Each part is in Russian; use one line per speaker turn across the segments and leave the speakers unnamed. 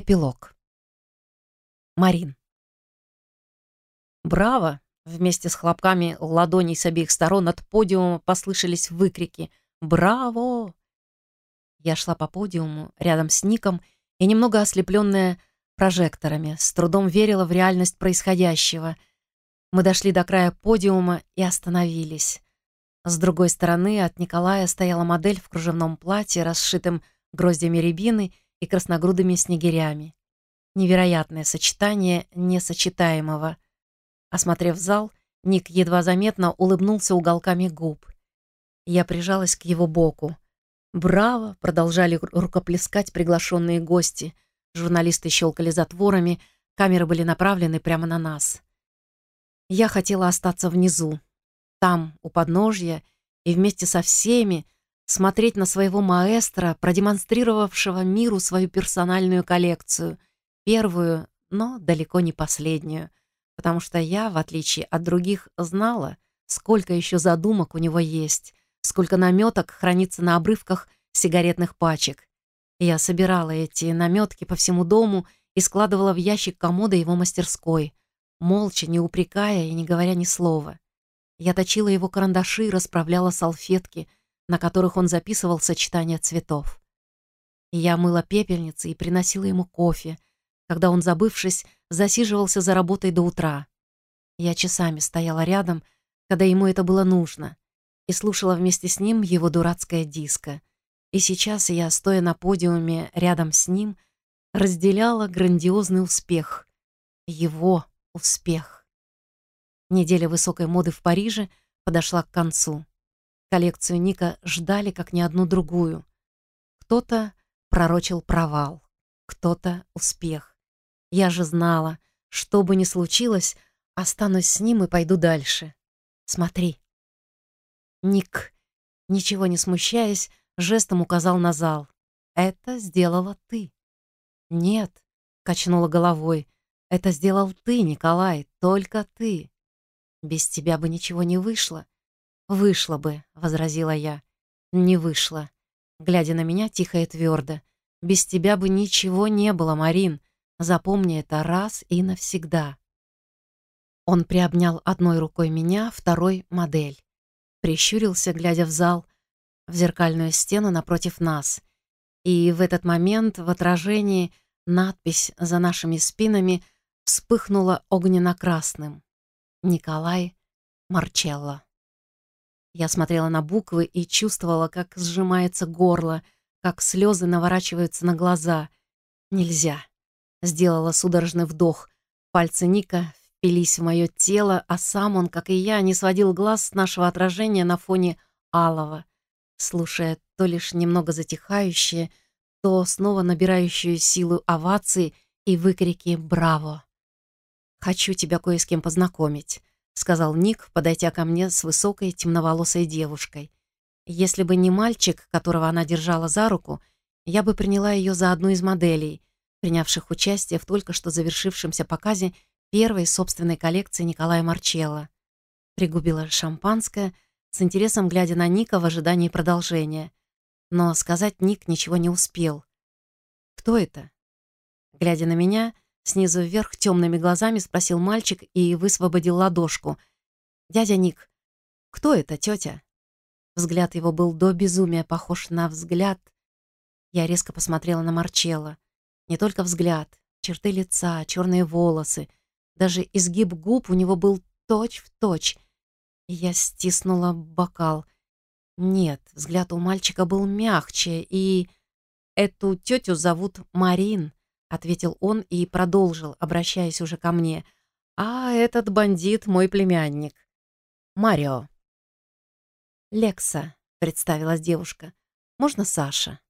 Эпилог. Марин. «Браво!» Вместе с хлопками ладоней с обеих сторон от подиума послышались выкрики «Браво!». Я шла по подиуму рядом с Ником и, немного ослепленная прожекторами, с трудом верила в реальность происходящего. Мы дошли до края подиума и остановились. С другой стороны от Николая стояла модель в кружевном платье, расшитым гроздями рябины и красногрудыми снегирями. Невероятное сочетание несочетаемого. Осмотрев зал, Ник едва заметно улыбнулся уголками губ. Я прижалась к его боку. «Браво!» — продолжали рукоплескать приглашенные гости. Журналисты щелкали затворами, камеры были направлены прямо на нас. Я хотела остаться внизу, там, у подножья, и вместе со всеми смотреть на своего маэстро, продемонстрировавшего миру свою персональную коллекцию, первую, но далеко не последнюю, потому что я, в отличие от других, знала, сколько еще задумок у него есть, сколько наметок хранится на обрывках сигаретных пачек. Я собирала эти наметки по всему дому и складывала в ящик комода его мастерской, молча, не упрекая и не говоря ни слова. Я точила его карандаши, расправляла салфетки — на которых он записывал сочетания цветов. Я мыла пепельницы и приносила ему кофе, когда он, забывшись, засиживался за работой до утра. Я часами стояла рядом, когда ему это было нужно, и слушала вместе с ним его дурацкое диско. И сейчас я, стоя на подиуме рядом с ним, разделяла грандиозный успех. Его успех. Неделя высокой моды в Париже подошла к концу. Коллекцию Ника ждали как ни одну другую. Кто-то пророчил провал, кто-то успех. Я же знала, что бы ни случилось, останусь с ним и пойду дальше. Смотри. Ник, ничего не смущаясь, жестом указал на зал. «Это сделала ты». «Нет», — качнула головой, — «это сделал ты, Николай, только ты. Без тебя бы ничего не вышло. «Вышло бы», — возразила я. «Не вышло». Глядя на меня тихо и твердо. «Без тебя бы ничего не было, Марин. Запомни это раз и навсегда». Он приобнял одной рукой меня, второй — модель. Прищурился, глядя в зал, в зеркальную стену напротив нас. И в этот момент в отражении надпись за нашими спинами вспыхнула огненно-красным. Николай Марчелло. Я смотрела на буквы и чувствовала, как сжимается горло, как слезы наворачиваются на глаза. Нельзя. Сделала судорожный вдох. Пальцы Ника впились в мое тело, а сам он, как и я, не сводил глаз с нашего отражения на фоне алого, слушая то лишь немного затихающие, то снова набирающую силу овации и выкрики «Браво!». «Хочу тебя кое с кем познакомить», — сказал Ник, подойдя ко мне с высокой темноволосой девушкой. Если бы не мальчик, которого она держала за руку, я бы приняла ее за одну из моделей, принявших участие в только что завершившемся показе первой собственной коллекции Николая Марчелло. Пригубила шампанское, с интересом глядя на Ника в ожидании продолжения. Но сказать Ник ничего не успел. «Кто это?» Глядя на меня, Снизу вверх темными глазами спросил мальчик и высвободил ладошку. «Дядя Ник, кто это, тетя?» Взгляд его был до безумия похож на взгляд. Я резко посмотрела на Марчелло. Не только взгляд, черты лица, черные волосы. Даже изгиб губ у него был точь в точь. Я стиснула бокал. Нет, взгляд у мальчика был мягче, и... Эту тетю зовут Марин ответил он и продолжил, обращаясь уже ко мне. «А этот бандит мой племянник. Марио». «Лекса», — представилась девушка. «Можно Саша?»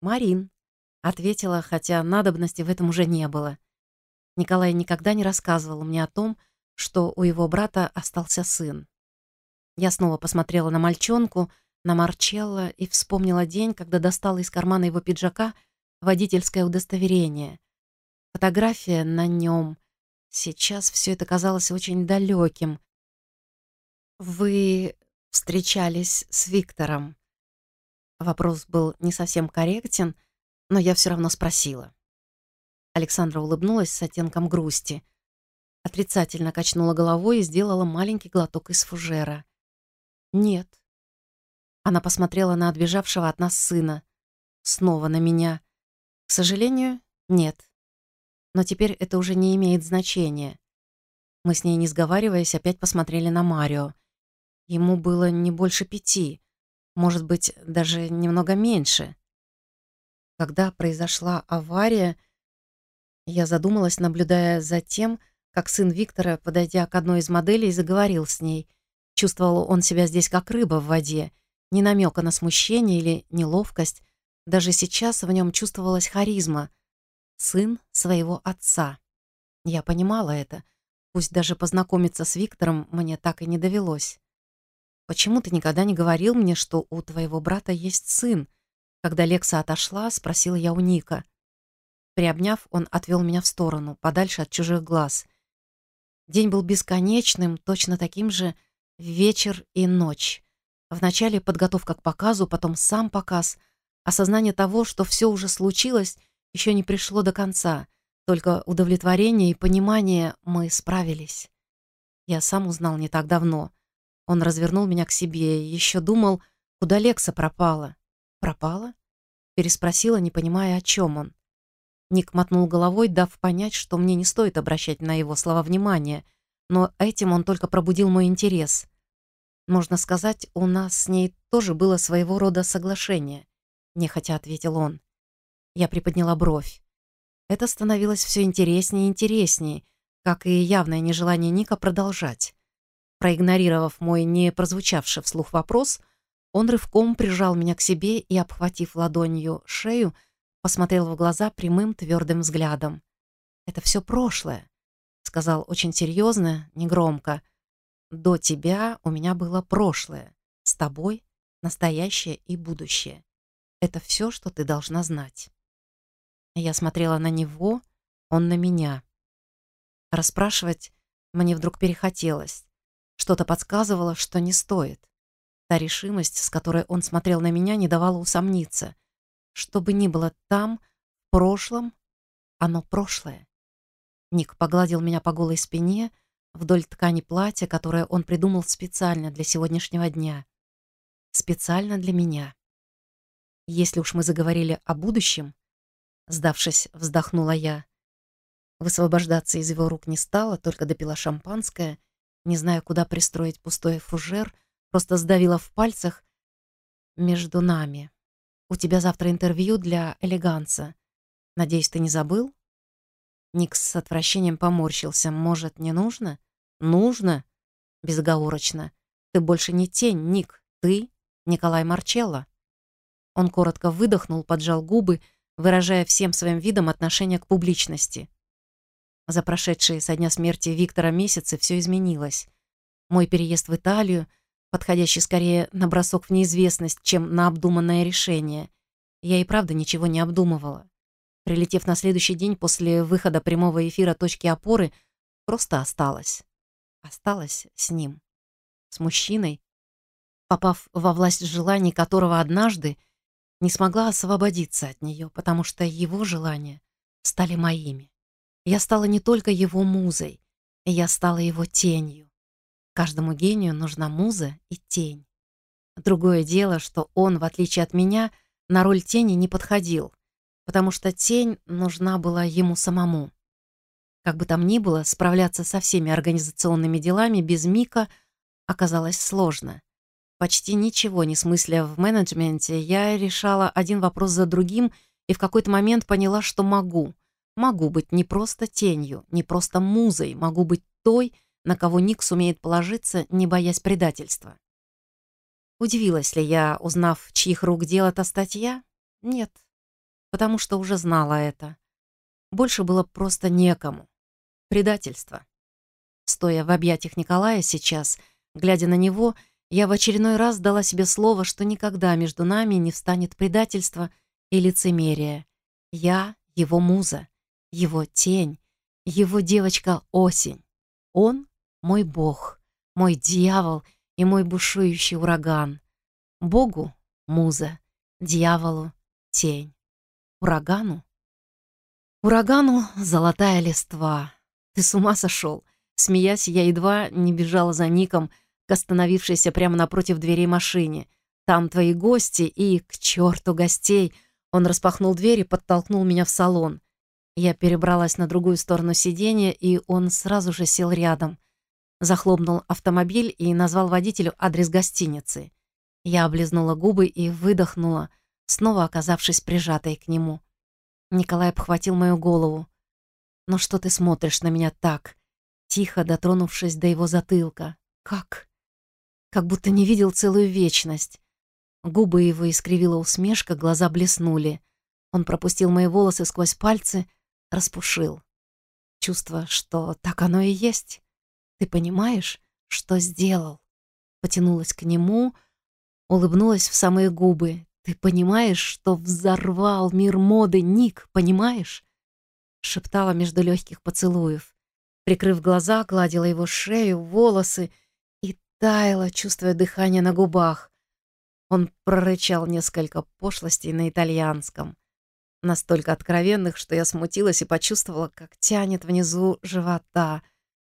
«Марин», — ответила, хотя надобности в этом уже не было. Николай никогда не рассказывал мне о том, что у его брата остался сын. Я снова посмотрела на мальчонку, на Марчелло и вспомнила день, когда достала из кармана его пиджака — водительское удостоверение. Фотография на нем. Сейчас все это казалось очень далеким. «Вы встречались с Виктором?» Вопрос был не совсем корректен, но я все равно спросила. Александра улыбнулась с оттенком грусти. Отрицательно качнула головой и сделала маленький глоток из фужера. «Нет». Она посмотрела на отбежавшего от нас сына. Снова на меня. К сожалению, нет. Но теперь это уже не имеет значения. Мы с ней, не сговариваясь, опять посмотрели на Марио. Ему было не больше пяти, может быть, даже немного меньше. Когда произошла авария, я задумалась, наблюдая за тем, как сын Виктора, подойдя к одной из моделей, заговорил с ней. Чувствовал он себя здесь как рыба в воде, ни намека на смущение или неловкость. Даже сейчас в нем чувствовалась харизма. Сын своего отца. Я понимала это, пусть даже познакомиться с Виктором мне так и не довелось. «Почему ты никогда не говорил мне, что у твоего брата есть сын?» Когда Лекса отошла, спросила я у Ника. Приобняв, он отвел меня в сторону, подальше от чужих глаз. День был бесконечным, точно таким же вечер и ночь. Вначале подготовка к показу, потом сам показ. Осознание того, что все уже случилось, еще не пришло до конца. Только удовлетворение и понимание мы справились. Я сам узнал не так давно. Он развернул меня к себе и еще думал, куда Лекса пропала. «Пропала?» Переспросила, не понимая, о чем он. Ник мотнул головой, дав понять, что мне не стоит обращать на его слова внимания, но этим он только пробудил мой интерес. Можно сказать, у нас с ней тоже было своего рода соглашение, нехотя ответил он. Я приподняла бровь. Это становилось все интереснее и интереснее, как и явное нежелание Ника продолжать. Проигнорировав мой не прозвучавший вслух вопрос, он рывком прижал меня к себе и, обхватив ладонью шею, посмотрел в глаза прямым твердым взглядом. «Это все прошлое», — сказал очень серьезно, негромко. «До тебя у меня было прошлое, с тобой настоящее и будущее. Это все, что ты должна знать». Я смотрела на него, он на меня. Расспрашивать мне вдруг перехотелось. Что-то подсказывало, что не стоит. Та решимость, с которой он смотрел на меня, не давала усомниться. Что бы ни было там, в прошлом, оно прошлое. Ник погладил меня по голой спине, вдоль ткани платья, которое он придумал специально для сегодняшнего дня. Специально для меня. Если уж мы заговорили о будущем, сдавшись, вздохнула я. Высвобождаться из его рук не стала, только допила шампанское, не зная, куда пристроить пустой фужер, просто сдавила в пальцах между нами. У тебя завтра интервью для элеганса. Надеюсь, ты не забыл?» Ник с отвращением поморщился. «Может, не нужно?» «Нужно!» Безоговорочно. «Ты больше не тень, Ник. Ты Николай Марчелло». Он коротко выдохнул, поджал губы, выражая всем своим видом отношение к публичности. За прошедшие со дня смерти Виктора месяцы все изменилось. Мой переезд в Италию — подходящий скорее на бросок в неизвестность, чем на обдуманное решение. Я и правда ничего не обдумывала. Прилетев на следующий день после выхода прямого эфира «Точки опоры», просто осталась. Осталась с ним. С мужчиной, попав во власть желаний которого однажды не смогла освободиться от нее, потому что его желания стали моими. Я стала не только его музой, я стала его тенью. Каждому гению нужна муза и тень. Другое дело, что он, в отличие от меня, на роль тени не подходил, потому что тень нужна была ему самому. Как бы там ни было, справляться со всеми организационными делами без Мика оказалось сложно. Почти ничего не смысля в менеджменте, я решала один вопрос за другим и в какой-то момент поняла, что могу. Могу быть не просто тенью, не просто музой, могу быть той, на кого Ник сумеет положиться, не боясь предательства. Удивилась ли я, узнав, чьих рук дело та статья? Нет, потому что уже знала это. Больше было просто некому. Предательство. Стоя в объятиях Николая сейчас, глядя на него, я в очередной раз дала себе слово, что никогда между нами не встанет предательство и лицемерие. Я — его муза, его тень, его девочка-осень. Он мой бог, мой дьявол и мой бушующий ураган. Богу — муза, дьяволу — тень, урагану Урагану золотая листва. Ты с ума сошел? Смеясь, я едва не бежала за Ником к остановившейся прямо напротив дверей машине. Там твои гости и, к черту гостей, он распахнул дверь и подтолкнул меня в салон. Я перебралась на другую сторону сиденья, и он сразу же сел рядом. Захлопнул автомобиль и назвал водителю адрес гостиницы. Я облизнула губы и выдохнула, снова оказавшись прижатой к нему. Николай обхватил мою голову. «Ну что ты смотришь на меня так?» Тихо дотронувшись до его затылка. «Как?» Как будто не видел целую вечность. Губы его искривила усмешка, глаза блеснули. Он пропустил мои волосы сквозь пальцы, распушил. Чувство, что так оно и есть. Ты понимаешь, что сделал? Потянулась к нему, улыбнулась в самые губы. «Ты понимаешь, что взорвал мир моды, Ник, понимаешь?» Шептала между легких поцелуев. Прикрыв глаза, гладила его шею, волосы таяла, чувствуя дыхание на губах. Он прорычал несколько пошлостей на итальянском. Настолько откровенных, что я смутилась и почувствовала, как тянет внизу живота.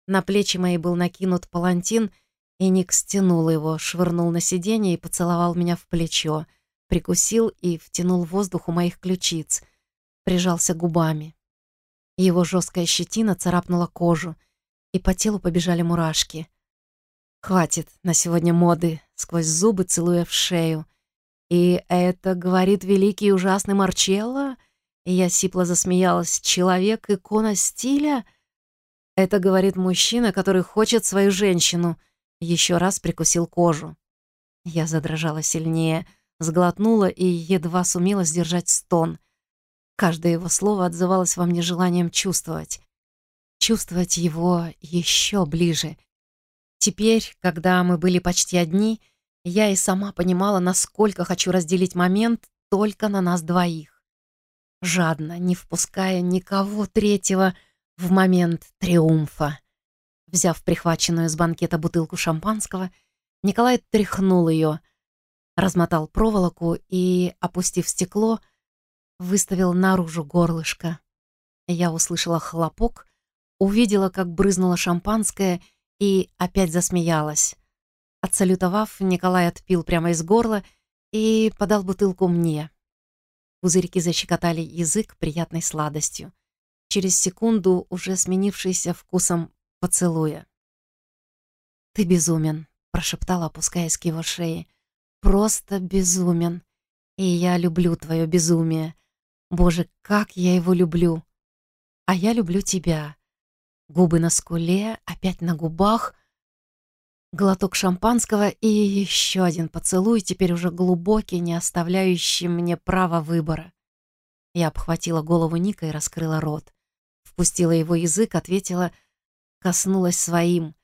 На плечи мои был накинут палантин — и Ник стянул его, швырнул на сиденье и поцеловал меня в плечо, прикусил и втянул воздух у моих ключиц, прижался губами. Его жесткая щетина царапнула кожу, и по телу побежали мурашки. «Хватит на сегодня моды», сквозь зубы целуя в шею. «И это, — говорит великий и ужасный Марчелло?» Я сипло засмеялась. «Человек — икона стиля?» Это говорит мужчина, который хочет свою женщину — еще раз прикусил кожу. Я задрожала сильнее, сглотнула и едва сумела сдержать стон. Каждое его слово отзывалось во мне желанием чувствовать. Чувствовать его еще ближе. Теперь, когда мы были почти одни, я и сама понимала, насколько хочу разделить момент только на нас двоих. Жадно, не впуская никого третьего в момент триумфа. Взяв прихваченную с банкета бутылку шампанского, Николай тряхнул ее, размотал проволоку и, опустив стекло, выставил наружу горлышко. Я услышала хлопок, увидела, как брызнуло шампанское и опять засмеялась. Отсалютовав, Николай отпил прямо из горла и подал бутылку мне. Пузырьки защекотали язык приятной сладостью. Через секунду, уже сменившийся вкусом поцелуя. «Ты безумен», — прошептала, опускаясь к его шее. «Просто безумен. И я люблю твое безумие. Боже, как я его люблю. А я люблю тебя». Губы на скуле, опять на губах, глоток шампанского и еще один поцелуй, теперь уже глубокий, не оставляющий мне права выбора. Я обхватила голову Ника и раскрыла рот. Впустила его язык, ответила коснулась своим.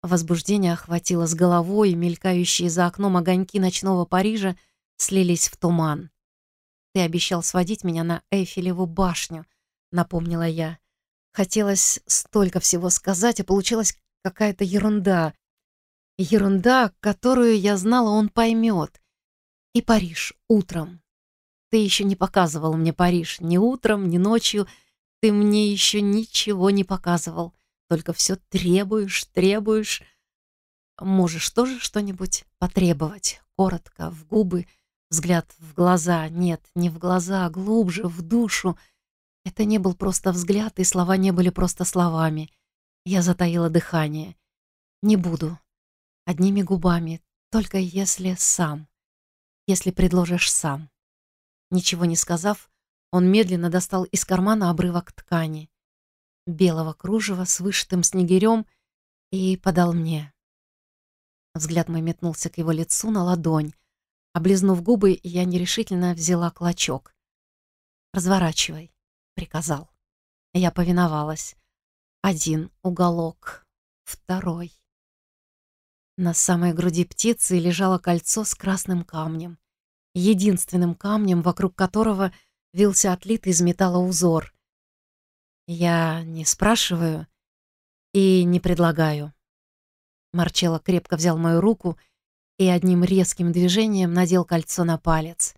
Возбуждение охватило с головой, мелькающие за окном огоньки ночного Парижа слились в туман. «Ты обещал сводить меня на Эйфелеву башню», — напомнила я. Хотелось столько всего сказать, а получилась какая-то ерунда. Ерунда, которую, я знала, он поймет. И Париж утром. Ты еще не показывал мне Париж ни утром, ни ночью. Ты мне еще ничего не показывал. Только все требуешь, требуешь. Можешь тоже что-нибудь потребовать. Коротко, в губы, взгляд в глаза. Нет, не в глаза, а глубже, в душу. Это не был просто взгляд, и слова не были просто словами. Я затаила дыхание. Не буду. Одними губами, только если сам. Если предложишь сам. Ничего не сказав, он медленно достал из кармана обрывок ткани белого кружева с вышитым снегирем и подал мне. Взгляд мой метнулся к его лицу на ладонь. Облизнув губы, я нерешительно взяла клочок. «Разворачивай», — приказал. Я повиновалась. Один уголок, второй. На самой груди птицы лежало кольцо с красным камнем. Единственным камнем, вокруг которого вился отлитый из металла узор. Я не спрашиваю и не предлагаю. Марчелло крепко взял мою руку и одним резким движением надел кольцо на палец.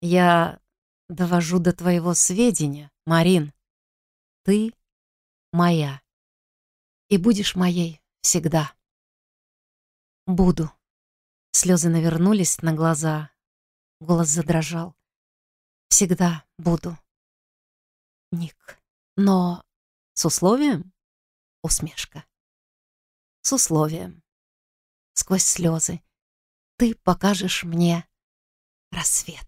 Я довожу до твоего сведения, Марин. Ты моя. И будешь моей всегда. Буду. Слезы навернулись на глаза. Голос задрожал. Всегда буду. Ник. Но с условием? Усмешка. С условием. Сквозь слезы. Ты покажешь мне рассвет.